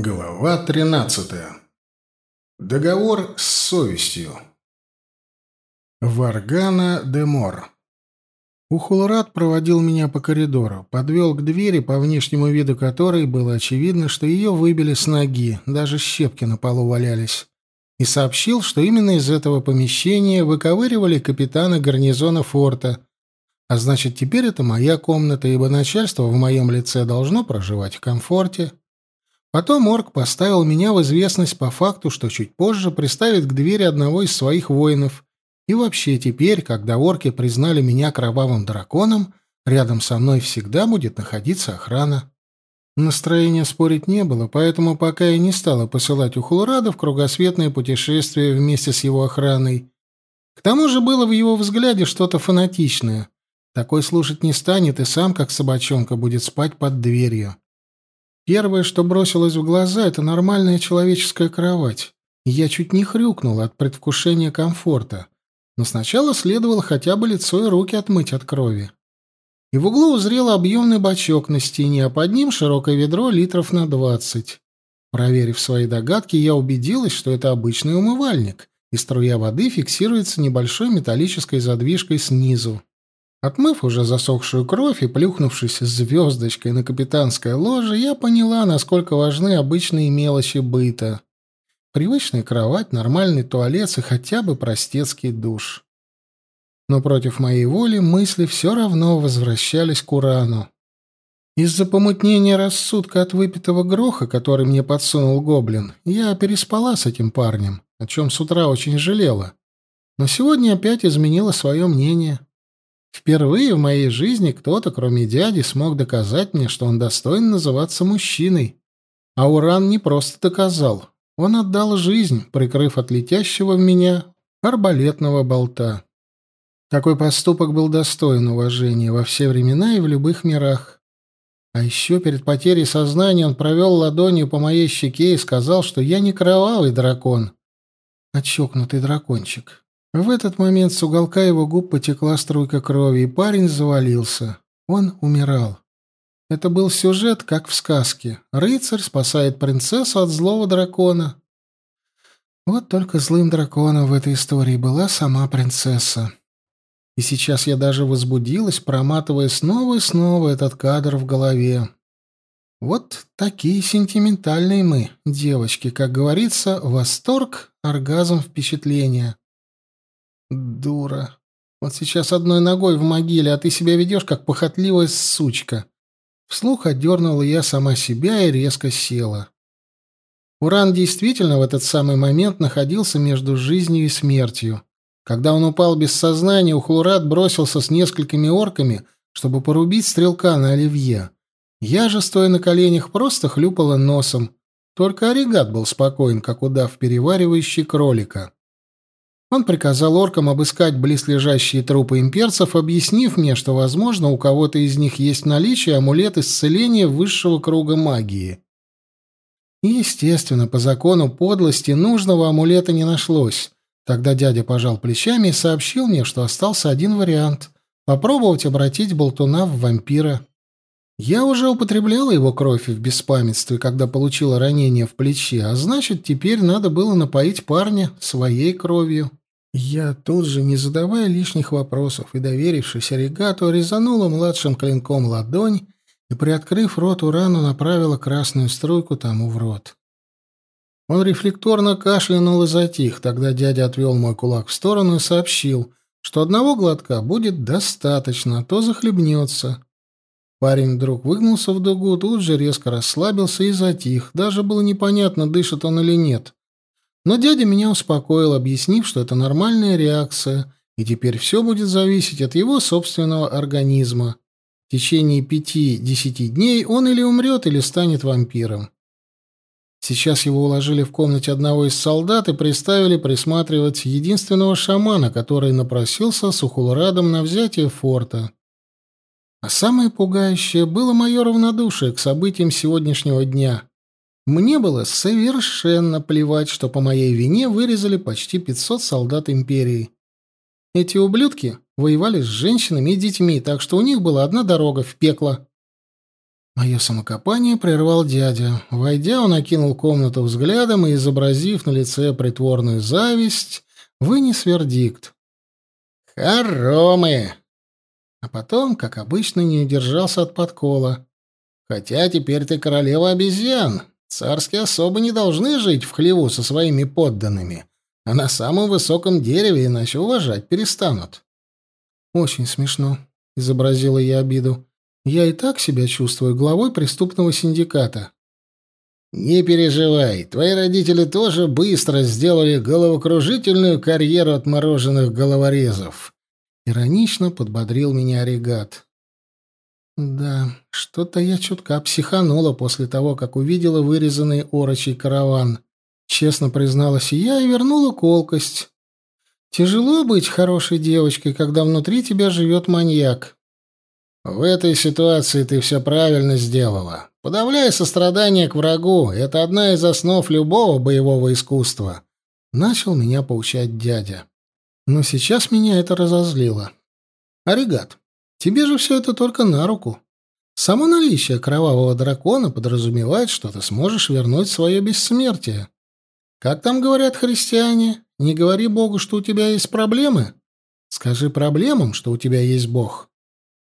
Глава 13. Договор с совестью. Варгана де Мор. Ухулрат проводил меня по коридору, подвел к двери, по внешнему виду которой было очевидно, что ее выбили с ноги, даже щепки на полу валялись, и сообщил, что именно из этого помещения выковыривали капитана гарнизона форта, а значит, теперь это моя комната, ибо начальство в моем лице должно проживать в комфорте, Потом орк поставил меня в известность по факту, что чуть позже приставит к двери одного из своих воинов. И вообще теперь, когда орки признали меня кровавым драконом, рядом со мной всегда будет находиться охрана. Настроения спорить не было, поэтому пока я не стала посылать Ухулрада в кругосветное путешествие вместе с его охраной. К тому же было в его взгляде что-то фанатичное. Такой слушать не станет и сам, как собачонка, будет спать под дверью. Первое, что бросилось в глаза, это нормальная человеческая кровать. я чуть не хрюкнул от предвкушения комфорта. Но сначала следовало хотя бы лицо и руки отмыть от крови. И в углу узрел объемный бачок на стене, а под ним широкое ведро литров на двадцать. Проверив свои догадки, я убедилась, что это обычный умывальник, и струя воды фиксируется небольшой металлической задвижкой снизу. Отмыв уже засохшую кровь и плюхнувшись звездочкой на капитанское ложе, я поняла, насколько важны обычные мелочи быта. Привычная кровать, нормальный туалет и хотя бы простецкий душ. Но против моей воли мысли все равно возвращались к Урану. Из-за помутнения рассудка от выпитого гроха, который мне подсунул гоблин, я переспала с этим парнем, о чем с утра очень жалела. Но сегодня опять изменила свое мнение. Впервые в моей жизни кто-то, кроме дяди, смог доказать мне, что он достоин называться мужчиной. А Уран не просто доказал. Он отдал жизнь, прикрыв от летящего в меня арбалетного болта. Такой поступок был достоин уважения во все времена и в любых мирах. А еще перед потерей сознания он провел ладонью по моей щеке и сказал, что я не кровавый дракон, а чокнутый дракончик. В этот момент с уголка его губ потекла струйка крови, и парень завалился. Он умирал. Это был сюжет, как в сказке. Рыцарь спасает принцессу от злого дракона. Вот только злым драконом в этой истории была сама принцесса. И сейчас я даже возбудилась, проматывая снова и снова этот кадр в голове. Вот такие сентиментальные мы, девочки, как говорится, восторг, оргазм, впечатление. Дура. Вот сейчас одной ногой в могиле, а ты себя ведешь, как похотливая сучка. Вслух отдернула я сама себя и резко села. Уран действительно в этот самый момент находился между жизнью и смертью. Когда он упал без сознания, Ухлурат бросился с несколькими орками, чтобы порубить стрелка на оливье. Я же, стоя на коленях, просто хлюпала носом. Только оригат был спокоен, как удав, переваривающий кролика. Он приказал оркам обыскать близлежащие трупы имперцев, объяснив мне, что, возможно, у кого-то из них есть в наличии амулет исцеления высшего круга магии. Естественно, по закону подлости нужного амулета не нашлось. Тогда дядя пожал плечами и сообщил мне, что остался один вариант — попробовать обратить болтуна в вампира. Я уже употребляла его кровь в беспамятстве, когда получила ранение в плече, а значит, теперь надо было напоить парня своей кровью. Я тут же, не задавая лишних вопросов и доверившись Оригату, резанула младшим клинком ладонь и, приоткрыв рот Урану, направила красную струйку тому в рот. Он рефлекторно кашлянул и затих, тогда дядя отвел мой кулак в сторону и сообщил, что одного глотка будет достаточно, а то захлебнется. Парень вдруг выгнулся в дугу, тут же резко расслабился и затих, даже было непонятно, дышит он или нет. Но дядя меня успокоил, объяснив, что это нормальная реакция, и теперь все будет зависеть от его собственного организма. В течение пяти-десяти дней он или умрет, или станет вампиром. Сейчас его уложили в комнате одного из солдат и приставили присматривать единственного шамана, который напросился с Ухулрадом на взятие форта. А самое пугающее было мое равнодушие к событиям сегодняшнего дня. Мне было совершенно плевать, что по моей вине вырезали почти 500 солдат империи. Эти ублюдки воевали с женщинами и детьми, так что у них была одна дорога в пекло. Мое самокопание прервал дядя. Войдя, он окинул комнату взглядом и, изобразив на лице притворную зависть, вынес вердикт. «Хоромы!» А потом, как обычно, не удержался от подкола. «Хотя теперь ты королева обезьян. Царские особы не должны жить в хлеву со своими подданными, а на самом высоком дереве, иначе уважать перестанут». «Очень смешно», — изобразила я обиду. «Я и так себя чувствую главой преступного синдиката». «Не переживай, твои родители тоже быстро сделали головокружительную карьеру отмороженных головорезов», — иронично подбодрил меня Оригат. «Да, что-то я чутка психанула после того, как увидела вырезанный орочий караван. Честно призналась я и вернула колкость. Тяжело быть хорошей девочкой, когда внутри тебя живет маньяк. В этой ситуации ты все правильно сделала. Подавляя сострадание к врагу — это одна из основ любого боевого искусства. Начал меня поучать дядя. Но сейчас меня это разозлило. Аригат, тебе же все это только на руку. Само наличие кровавого дракона подразумевает, что ты сможешь вернуть свое бессмертие. Как там говорят христиане? Не говори Богу, что у тебя есть проблемы. Скажи проблемам, что у тебя есть Бог.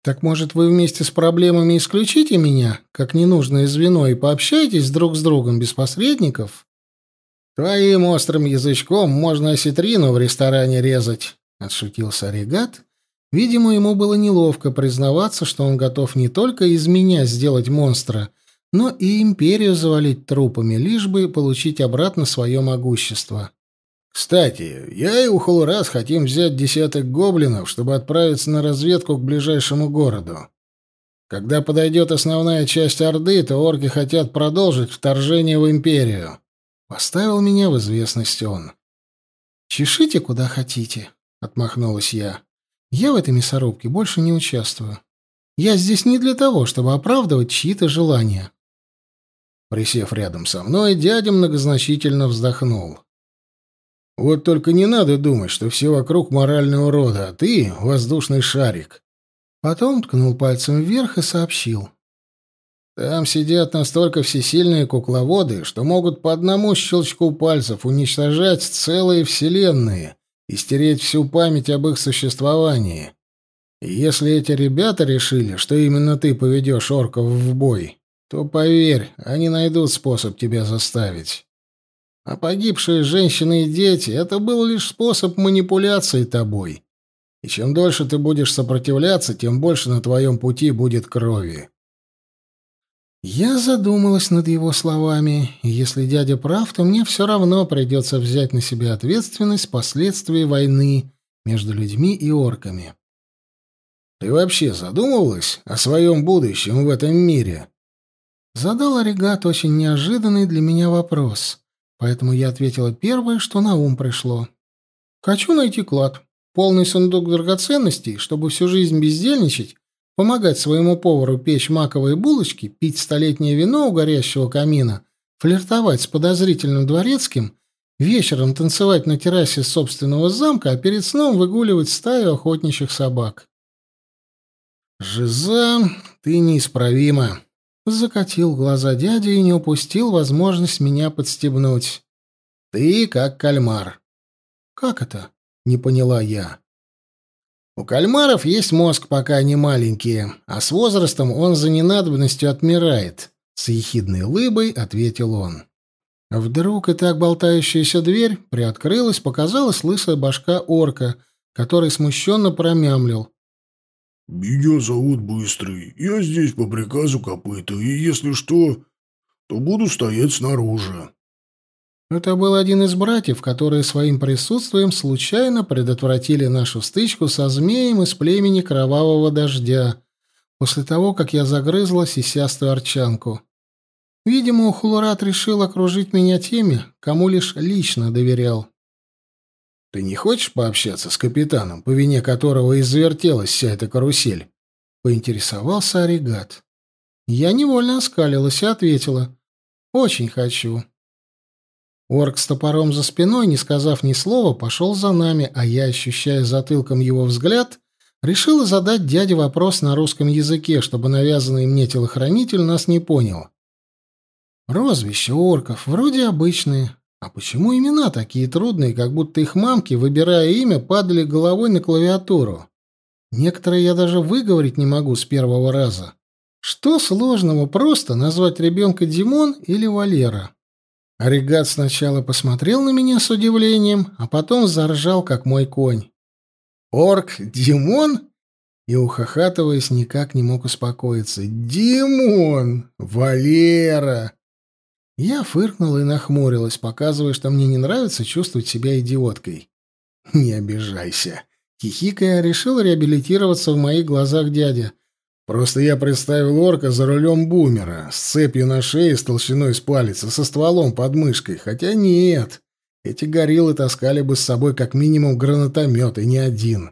Так может, вы вместе с проблемами исключите меня, как ненужное звено, и пообщайтесь друг с другом без посредников? Твоим острым язычком можно осетрину в ресторане резать, отшутился Оригат. Видимо, ему было неловко признаваться, что он готов не только из меня сделать монстра, но и империю завалить трупами, лишь бы получить обратно свое могущество. Кстати, я и Ухулрас хотим взять десяток гоблинов, чтобы отправиться на разведку к ближайшему городу. Когда подойдет основная часть Орды, то орки хотят продолжить вторжение в Империю. Поставил меня в известность он. «Чешите куда хотите», — отмахнулась я. «Я в этой мясорубке больше не участвую. Я здесь не для того, чтобы оправдывать чьи-то желания». Присев рядом со мной, дядя многозначительно вздохнул. Вот только не надо думать, что все вокруг морального рода, а ты — воздушный шарик. Потом ткнул пальцем вверх и сообщил. Там сидят настолько всесильные кукловоды, что могут по одному щелчку пальцев уничтожать целые вселенные и стереть всю память об их существовании. И если эти ребята решили, что именно ты поведешь орков в бой, то, поверь, они найдут способ тебя заставить. А погибшие женщины и дети — это был лишь способ манипуляции тобой. И чем дольше ты будешь сопротивляться, тем больше на твоем пути будет крови. Я задумалась над его словами, если дядя прав, то мне все равно придется взять на себя ответственность последствий войны между людьми и орками. Ты вообще задумывалась о своем будущем в этом мире? Задал Оригат очень неожиданный для меня вопрос. Поэтому я ответила первое, что на ум пришло. Хочу найти клад, полный сундук драгоценностей, чтобы всю жизнь бездельничать, помогать своему повару печь маковые булочки, пить столетнее вино у горящего камина, флиртовать с подозрительным дворецким, вечером танцевать на террасе собственного замка, а перед сном выгуливать стаю охотничьих собак. «Жиза, ты неисправима», Закатил глаза дядя и не упустил возможность меня подстебнуть. «Ты как кальмар». «Как это?» — не поняла я. «У кальмаров есть мозг, пока они маленькие, а с возрастом он за ненадобностью отмирает», — с ехидной лыбой ответил он. Вдруг и так болтающаяся дверь приоткрылась, показалась лысая башка орка, который смущенно промямлил. «Меня зовут Быстрый. Я здесь по приказу копыта, и если что, то буду стоять снаружи». Это был один из братьев, которые своим присутствием случайно предотвратили нашу стычку со змеем из племени Кровавого Дождя, после того, как я загрызла сисястую арчанку. Видимо, Ухулурат решил окружить меня теми, кому лишь лично доверял. Ты не хочешь пообщаться с капитаном, по вине которого и завертелась вся эта карусель? Поинтересовался Оригат. Я невольно оскалилась и ответила. Очень хочу. Орк с топором за спиной, не сказав ни слова, пошел за нами, а я, ощущая затылком его взгляд, Решила задать дяде вопрос на русском языке, чтобы навязанный мне телохранитель нас не понял. Прозвища орков вроде обычные. А почему имена такие трудные, как будто их мамки, выбирая имя, падали головой на клавиатуру? Некоторые я даже выговорить не могу с первого раза. Что сложного просто назвать ребенка Димон или Валера? Оригат сначала посмотрел на меня с удивлением, а потом заржал, как мой конь. «Орк Димон?» И, ухахатываясь, никак не мог успокоиться. «Димон! Валера!» Я фыркнула и нахмурилась, показывая, что мне не нравится чувствовать себя идиоткой. «Не обижайся!» Хихикая, решил реабилитироваться в моих глазах дядя. «Просто я представил орка за рулем бумера, с цепью на шее с толщиной с палец, со стволом под мышкой. Хотя нет, эти гориллы таскали бы с собой как минимум гранатомет, и не один».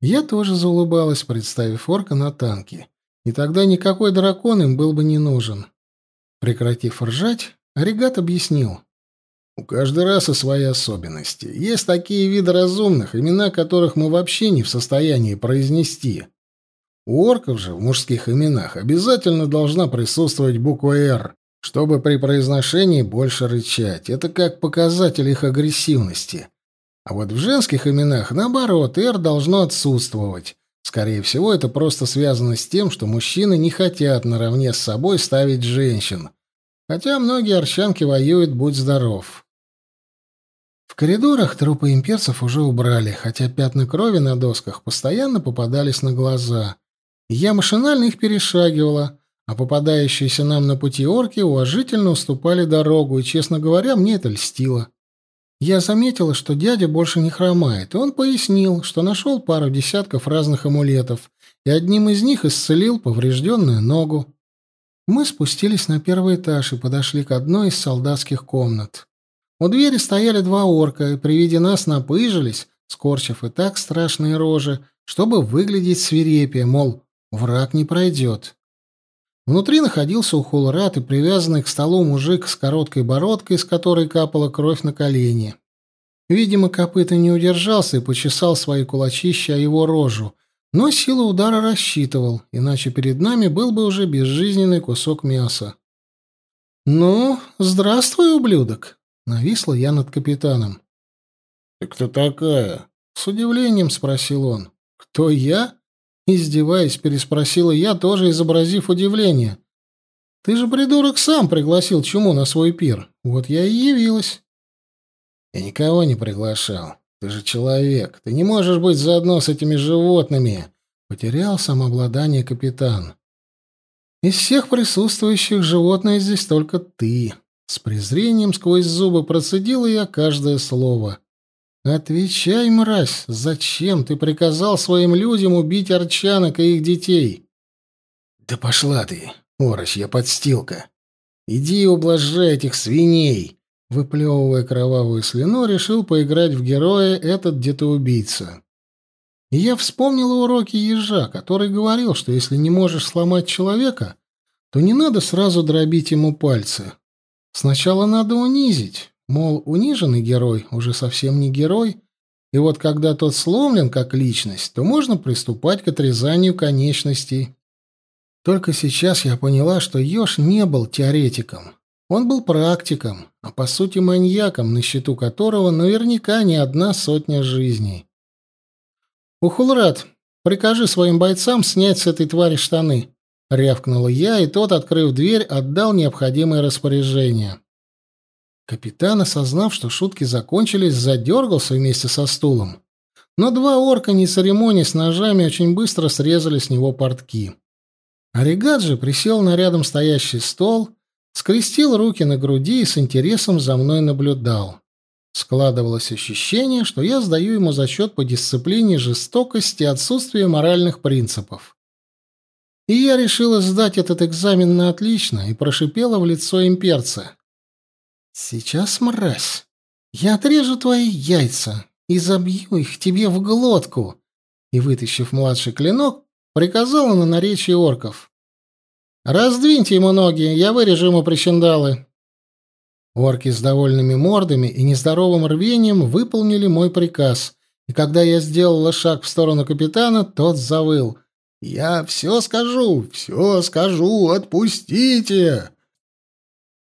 Я тоже заулыбалась, представив орка на танке. И тогда никакой дракон им был бы не нужен. Прекратив ржать, Оригат объяснил. У каждой расы свои особенности. Есть такие виды разумных, имена которых мы вообще не в состоянии произнести. У орков же в мужских именах обязательно должна присутствовать буква «Р», чтобы при произношении больше рычать. Это как показатель их агрессивности. А вот в женских именах, наоборот, «Р» должно отсутствовать. Скорее всего, это просто связано с тем, что мужчины не хотят наравне с собой ставить женщин. Хотя многие арчанки воюют, будь здоров. В коридорах трупы имперцев уже убрали, хотя пятна крови на досках постоянно попадались на глаза. Я машинально их перешагивала, а попадающиеся нам на пути орки уважительно уступали дорогу, и, честно говоря, мне это льстило. Я заметила, что дядя больше не хромает, и он пояснил, что нашел пару десятков разных амулетов, и одним из них исцелил поврежденную ногу. Мы спустились на первый этаж и подошли к одной из солдатских комнат. У двери стояли два орка, и при виде нас напыжились, скорчив и так страшные рожи, чтобы выглядеть свирепее, мол, враг не пройдет. Внутри находился ухулрат и привязанный к столу мужик с короткой бородкой, из которой капала кровь на колени. Видимо, копыта не удержался и почесал свои кулачища о его рожу, но силу удара рассчитывал, иначе перед нами был бы уже безжизненный кусок мяса. «Ну, здравствуй, ублюдок!» — нависла я над капитаном. «Ты кто такая?» — с удивлением спросил он. «Кто я?» Издеваясь, переспросила я, тоже изобразив удивление. «Ты же, придурок, сам пригласил чуму на свой пир. Вот я и явилась». «Я никого не приглашал. Ты же человек. Ты не можешь быть заодно с этими животными». Потерял самообладание капитан. «Из всех присутствующих животное здесь только ты». С презрением сквозь зубы процедила я каждое слово. «Отвечай, мразь, зачем ты приказал своим людям убить арчанок и их детей?» «Да пошла ты, орочья подстилка! Иди и ублажай этих свиней!» Выплевывая кровавую слюну, решил поиграть в героя этот детоубийца. И я вспомнил уроки ежа, который говорил, что если не можешь сломать человека, то не надо сразу дробить ему пальцы. Сначала надо унизить, Мол, униженный герой уже совсем не герой, и вот когда тот сломлен как личность, то можно приступать к отрезанию конечностей. Только сейчас я поняла, что Ёж не был теоретиком. Он был практиком, а по сути маньяком, на счету которого наверняка не одна сотня жизней. «Ухулрат, прикажи своим бойцам снять с этой твари штаны», — рявкнула я, и тот, открыв дверь, отдал необходимое распоряжение. Капитан, осознав, что шутки закончились, задергался вместе со стулом. Но два орка, не церемонясь ножами, очень быстро срезали с него портки. Оригат же присел на рядом стоящий стол, скрестил руки на груди и с интересом за мной наблюдал. Складывалось ощущение, что я сдаю ему зачет по дисциплине жестокости и отсутствию моральных принципов. И я решила сдать этот экзамен на отлично и прошипела в лицо имперца. «Сейчас, мразь, я отрежу твои яйца и забью их тебе в глотку!» И, вытащив младший клинок, приказала на наречии орков. «Раздвиньте ему ноги, я вырежу ему причиндалы!» Орки с довольными мордами и нездоровым рвением выполнили мой приказ и когда я сделала шаг в сторону капитана, тот завыл. «Я все скажу, все скажу, отпустите!»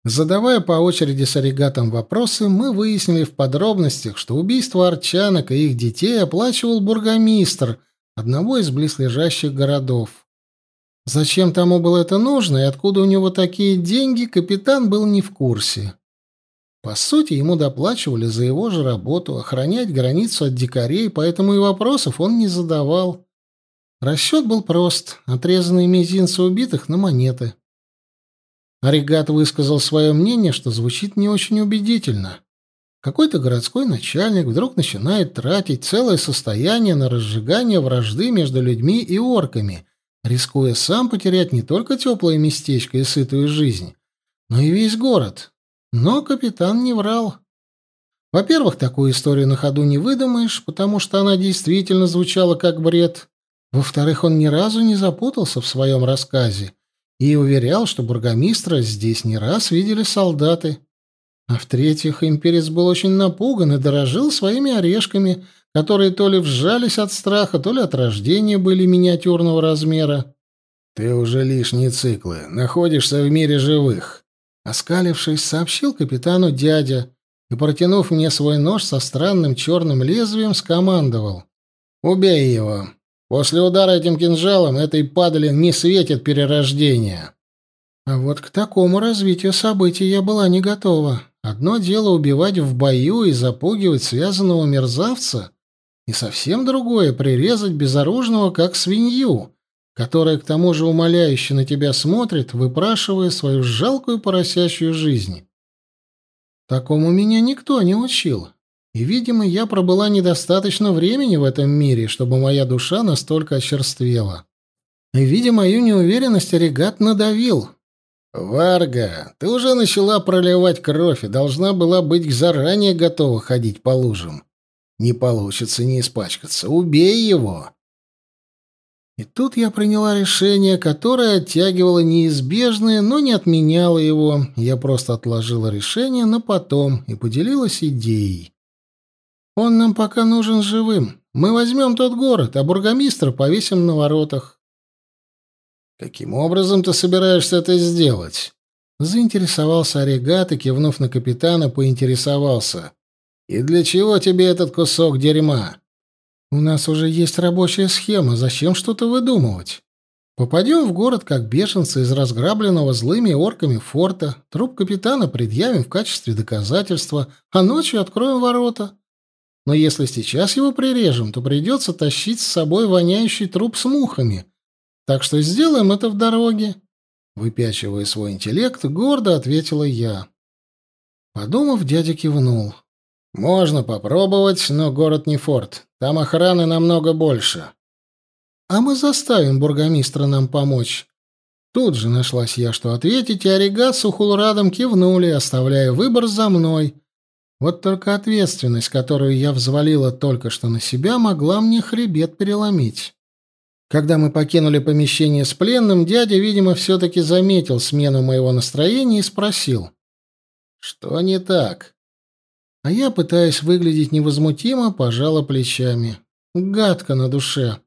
Задавая по очереди с оригатом вопросы, мы выяснили в подробностях, что убийство арчанок и их детей оплачивал бургомистр одного из близлежащих городов. Зачем тому было это нужно и откуда у него такие деньги, капитан был не в курсе. По сути, ему доплачивали за его же работу, охранять границу от дикарей, поэтому и вопросов он не задавал. Расчет был прост — отрезанные мизинцы убитых на монеты. Оригат высказал свое мнение, что звучит не очень убедительно. Какой-то городской начальник вдруг начинает тратить целое состояние на разжигание вражды между людьми и орками, рискуя сам потерять не только теплое местечко и сытую жизнь, но и весь город. Но капитан не врал. Во-первых, такую историю на ходу не выдумаешь, потому что она действительно звучала как бред. Во-вторых, он ни разу не запутался в своем рассказе и уверял, что бургомистра здесь не раз видели солдаты. А в-третьих, имперец был очень напуган и дорожил своими орешками, которые то ли вжались от страха, то ли от рождения были миниатюрного размера. «Ты уже лишние циклы, находишься в мире живых», Оскалившись, сообщил капитану дядя и, протянув мне свой нож со странным черным лезвием, скомандовал. «Убей его. После удара этим кинжалом этой падали не светит перерождение». А вот к такому развитию событий я была не готова. Одно дело убивать в бою и запугивать связанного мерзавца, и совсем другое — прирезать безоружного, как свинью, которая к тому же умоляюще на тебя смотрит, выпрашивая свою жалкую поросящую жизнь. Такому меня никто не учил, и, видимо, я пробыла недостаточно времени в этом мире, чтобы моя душа настолько очерствела. И, видя мою неуверенность, Оригат надавил. «Варга, ты уже начала проливать кровь и должна была быть заранее готова ходить по лужам. Не получится не испачкаться. Убей его!» И тут я приняла решение, которое оттягивало неизбежное, но не отменяло его. Я просто отложила решение на потом и поделилась идеей. Он нам пока нужен живым. Мы возьмем тот город, а бургомистра повесим на воротах. Каким образом ты собираешься это сделать? Заинтересовался Орегат и, кивнув на капитана, поинтересовался. И для чего тебе этот кусок дерьма? У нас уже есть рабочая схема, зачем что-то выдумывать? Попадем в город как беженцы из разграбленного злыми орками форта, труп капитана предъявим в качестве доказательства, а ночью откроем ворота. Но если сейчас его прирежем, то придется тащить с собой воняющий труп с мухами. Так что сделаем это в дороге. Выпячивая свой интеллект, гордо ответила я. Подумав, дядя кивнул. «Можно попробовать, но город не форт. Там охраны намного больше». «А мы заставим бургомистра нам помочь». Тут же нашлась я, что ответить, и Оригат с Ухулрадом кивнули, оставляя выбор за мной. Вот только ответственность, которую я взвалила только что на себя, могла мне хребет переломить. Когда мы покинули помещение с пленным, дядя, видимо, все-таки заметил смену моего настроения и спросил. «Что не так?» А я, пытаясь выглядеть невозмутимо, пожала плечами. Гадко на душе.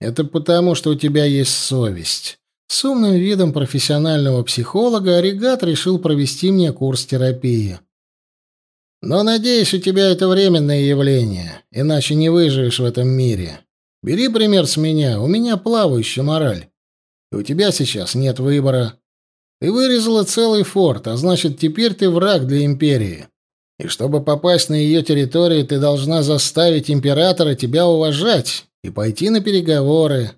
Это потому, что у тебя есть совесть. С умным видом профессионального психолога Оригат решил провести мне курс терапии. Но, надеюсь, у тебя это временное явление, иначе не выживешь в этом мире. Бери пример с меня, у меня плавающая мораль. И у тебя сейчас нет выбора. Ты вырезала целый форт, а значит, теперь ты враг для империи. И чтобы попасть на ее территорию, ты должна заставить императора тебя уважать и пойти на переговоры.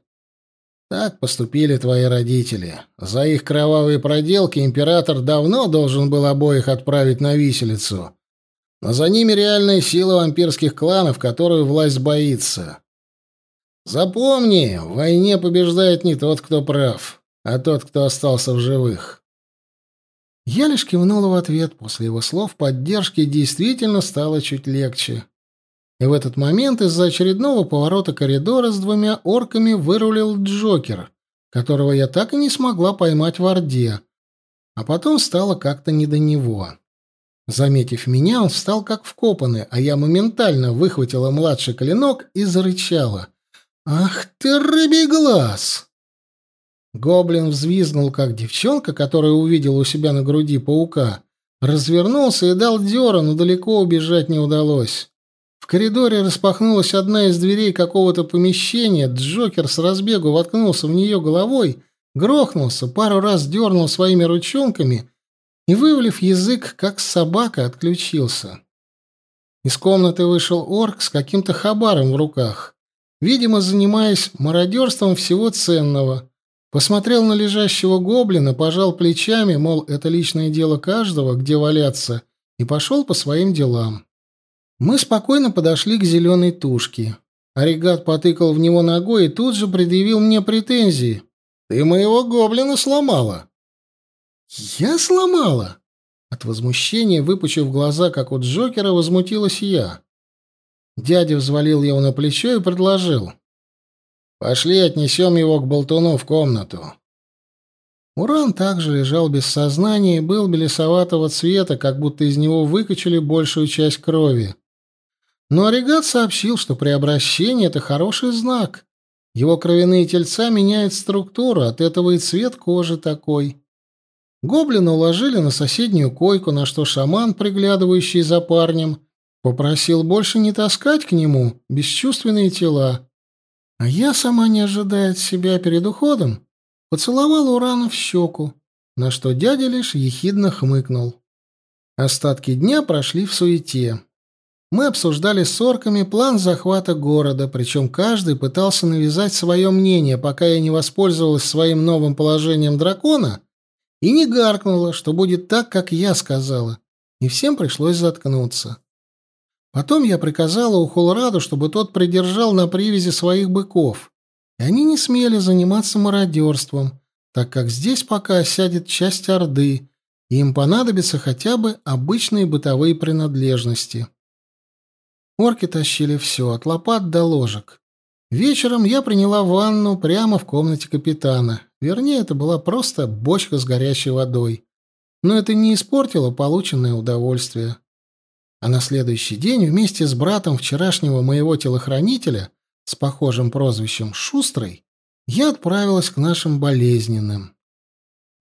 Так поступили твои родители. За их кровавые проделки император давно должен был обоих отправить на виселицу. Но за ними реальная сила вампирских кланов, которую власть боится. Запомни, в войне побеждает не тот, кто прав, а тот, кто остался в живых. Я лишь кивнула в ответ. После его слов поддержки действительно стало чуть легче. И в этот момент из-за очередного поворота коридора с двумя орками вырулил Джокер, которого я так и не смогла поймать в Орде. А потом стало как-то не до него. Заметив меня, он встал как вкопанный, а я моментально выхватила младший клинок и зарычала. «Ах ты, рыбий глаз!» Гоблин взвизгнул, как девчонка, которая увидела у себя на груди паука. Развернулся и дал дёра, но далеко убежать не удалось. В коридоре распахнулась одна из дверей какого-то помещения, Джокер с разбегу воткнулся в нее головой, грохнулся, пару раз дернул своими ручонками и, вывалив язык, как собака, отключился. Из комнаты вышел орк с каким-то хабаром в руках, видимо, занимаясь мародерством всего ценного. Посмотрел на лежащего гоблина, пожал плечами, мол, это личное дело каждого, где валяться, и пошел по своим делам. Мы спокойно подошли к зеленой тушке. Оригат потыкал в него ногой и тут же предъявил мне претензии. «Ты моего гоблина сломала!» «Я сломала?» От возмущения, выпучив глаза, как у Джокера, возмутилась я. Дядя взвалил его на плечо и предложил. «Пошли, отнесем его к болтуну в комнату». Уран также лежал без сознания и был белесоватого цвета, как будто из него выкачали большую часть крови. Но Оригат сообщил, что при обращении это хороший знак. Его кровяные тельца меняют структуру, от этого и цвет кожи такой. Гоблина уложили на соседнюю койку, на что шаман, приглядывающий за парнем, попросил больше не таскать к нему бесчувственные тела. А я, сама не ожидая от себя перед уходом, поцеловала Урана в щеку, на что дядя лишь ехидно хмыкнул. Остатки дня прошли в суете. Мы обсуждали с орками план захвата города, причем каждый пытался навязать свое мнение, пока я не воспользовалась своим новым положением дракона и не гаркнула, что будет так, как я сказала, и всем пришлось заткнуться. Потом я приказала Ухулраду, чтобы тот придержал на привязи своих быков, и они не смели заниматься мародерством, так как здесь пока осядет часть Орды, и им понадобятся хотя бы обычные бытовые принадлежности. Орки тащили все, от лопат до ложек. Вечером я приняла ванну прямо в комнате капитана. Вернее, это была просто бочка с горячей водой. Но это не испортило полученное удовольствие. А на следующий день вместе с братом вчерашнего моего телохранителя с похожим прозвищем Шустрый я отправилась к нашим болезненным.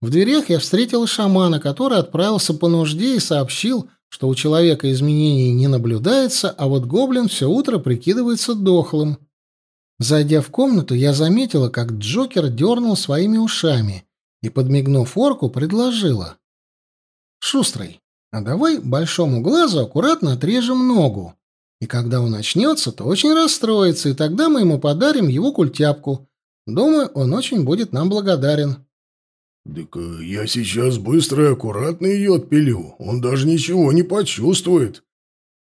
В дверях я встретила шамана, который отправился по нужде и сообщил, что у человека изменений не наблюдается, а вот гоблин все утро прикидывается дохлым. Зайдя в комнату, я заметила, как Джокер дернул своими ушами и, подмигнув орку, предложила. «Шустрый, а давай большому глазу аккуратно отрежем ногу. И когда он очнется, то очень расстроится, и тогда мы ему подарим его культяпку. Думаю, он очень будет нам благодарен». «Так э, я сейчас быстро и аккуратно ее отпилю. Он даже ничего не почувствует».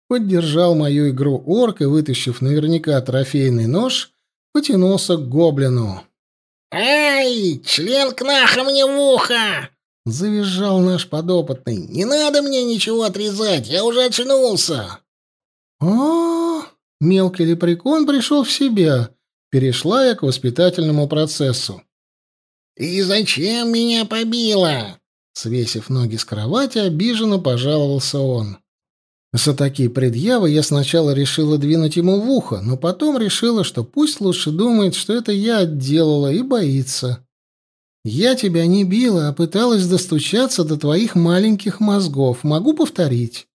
Поддержал мою игру орк и, вытащив наверняка трофейный нож, потянулся к гоблину. «Ай, член кнаха мне в ухо!» — завизжал наш подопытный. «Не надо мне ничего отрезать, я уже очнулся!» О, мелкий лепрекон пришел в себя. Перешла я к воспитательному процессу. «И зачем меня побила?» Свесив ноги с кровати, обиженно пожаловался он. За такие предъявы я сначала решила двинуть ему в ухо, но потом решила, что пусть лучше думает, что это я отделала и боится. Я тебя не била, а пыталась достучаться до твоих маленьких мозгов. Могу повторить.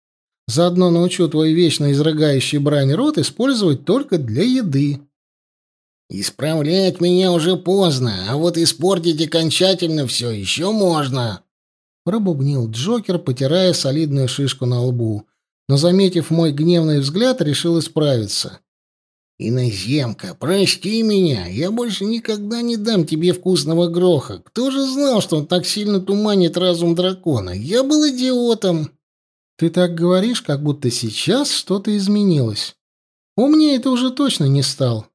Заодно научу твой вечно изрыгающий брань рот использовать только для еды. «Исправлять меня уже поздно, а вот испортить окончательно все еще можно», — пробубнил Джокер, потирая солидную шишку на лбу, но, заметив мой гневный взгляд, решил исправиться. «Иноземка, прости меня, я больше никогда не дам тебе вкусного гроха. Кто же знал, что он так сильно туманит разум дракона? Я был идиотом». «Ты так говоришь, как будто сейчас что-то изменилось. Умнее ты уже точно не стал.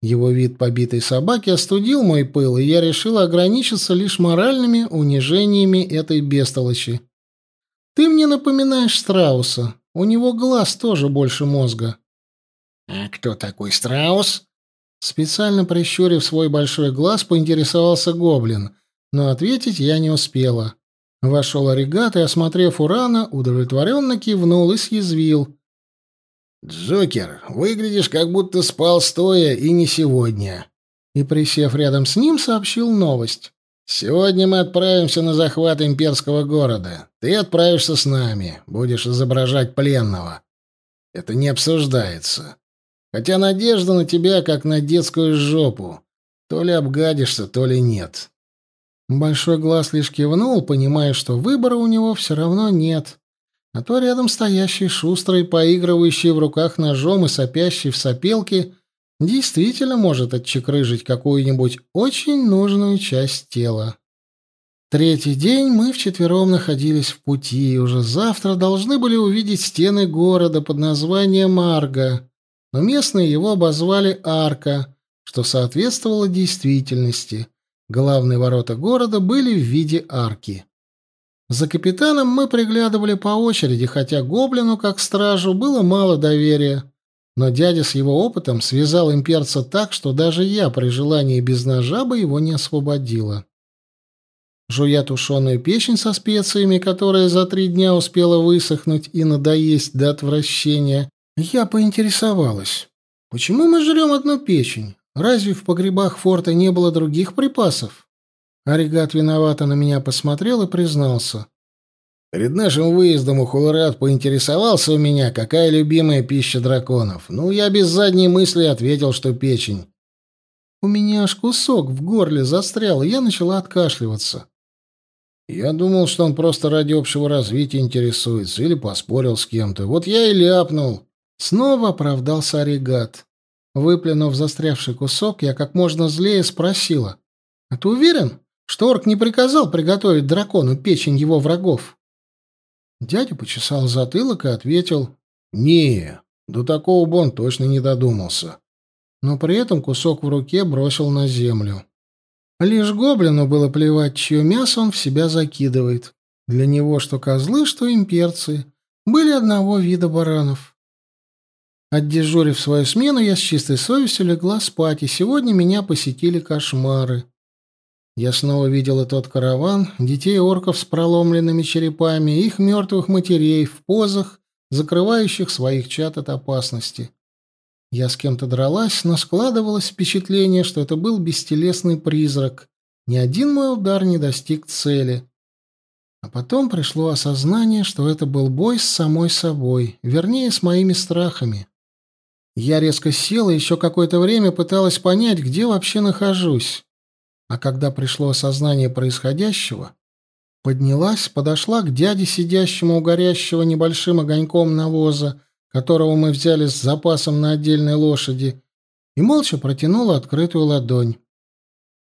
Его вид побитой собаки остудил мой пыл, и я решил ограничиться лишь моральными унижениями этой бестолочи. Ты мне напоминаешь страуса. У него глаз тоже больше мозга. А кто такой страус? Специально прищурив свой большой глаз, поинтересовался гоблин, но ответить я не успела. Вошел Оригат и, осмотрев Урана, удовлетворенно кивнул и съязвил. «Джокер, выглядишь, как будто спал стоя, и не сегодня». И, присев рядом с ним, сообщил новость. «Сегодня мы отправимся на захват имперского города. Ты отправишься с нами, будешь изображать пленного. Это не обсуждается. Хотя надежда на тебя, как на детскую жопу. То ли обгадишься, то ли нет». Большой глаз лишь кивнул, понимая, что выбора у него все равно нет. А то рядом стоящий шустрый, поигрывающий в руках ножом и сопящий в сопелке действительно может отчекрыжить какую-нибудь очень нужную часть тела. Третий день мы вчетвером находились в пути, и уже завтра должны были увидеть стены города под названием Арга, но местные его обозвали Арка, что соответствовало действительности. Главные ворота города были в виде арки. За капитаном мы приглядывали по очереди, хотя гоблину, как стражу, было мало доверия. Но дядя с его опытом связал имперца так, что даже я при желании без ножа бы его не освободила. Жуя тушеную печень со специями, которая за три дня успела высохнуть и надоесть до отвращения, я поинтересовалась, почему мы жрем одну печень? Разве в погребах форта не было других припасов? Аригат виновато на меня посмотрел и признался. Перед нашим выездом у Хулрат поинтересовался у меня, какая любимая пища драконов. Ну, я без задней мысли ответил, что печень. У меня аж кусок в горле застрял, и я начала откашливаться. Я думал, что он просто ради общего развития интересуется или поспорил с кем-то. Вот я и ляпнул. Снова оправдался Оригат. Выплюнув застрявший кусок, я как можно злее спросила. «А ты уверен, что орк не приказал приготовить дракону печень его врагов. Дядя почесал затылок и ответил «Не, до такого бы он точно не додумался». Но при этом кусок в руке бросил на землю. Лишь гоблину было плевать, чье мясо он в себя закидывает. Для него что козлы, что имперцы. Были одного вида баранов. Отдежурив свою смену, я с чистой совестью легла спать, и сегодня меня посетили кошмары. Я снова видела тот караван, детей орков с проломленными черепами, их мертвых матерей в позах, закрывающих своих чад от опасности. Я с кем-то дралась, но складывалось впечатление, что это был бестелесный призрак. Ни один мой удар не достиг цели. А потом пришло осознание, что это был бой с самой собой, вернее, с моими страхами. Я резко села и еще какое-то время пыталась понять, где вообще нахожусь. А когда пришло осознание происходящего, поднялась, подошла к дяде, сидящему у горящего небольшим огоньком навоза, которого мы взяли с запасом на отдельной лошади, и молча протянула открытую ладонь.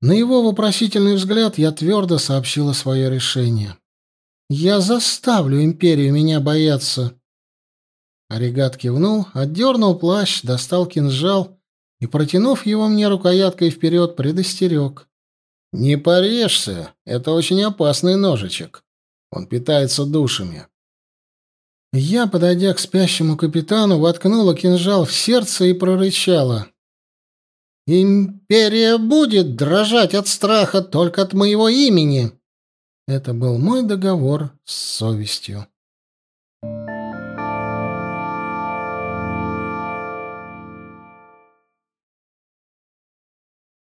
На его вопросительный взгляд я твердо сообщила свое решение. «Я заставлю империю меня бояться». Оригат кивнул, отдернул плащ, достал кинжал и, протянув его мне рукояткой вперед, предостерег. «Не порежься, это очень опасный ножичек. Он питается душами». Я, подойдя к спящему капитану, воткнула кинжал в сердце и прорычала. «Империя будет дрожать от страха только от моего имени!» Это был мой договор с совестью.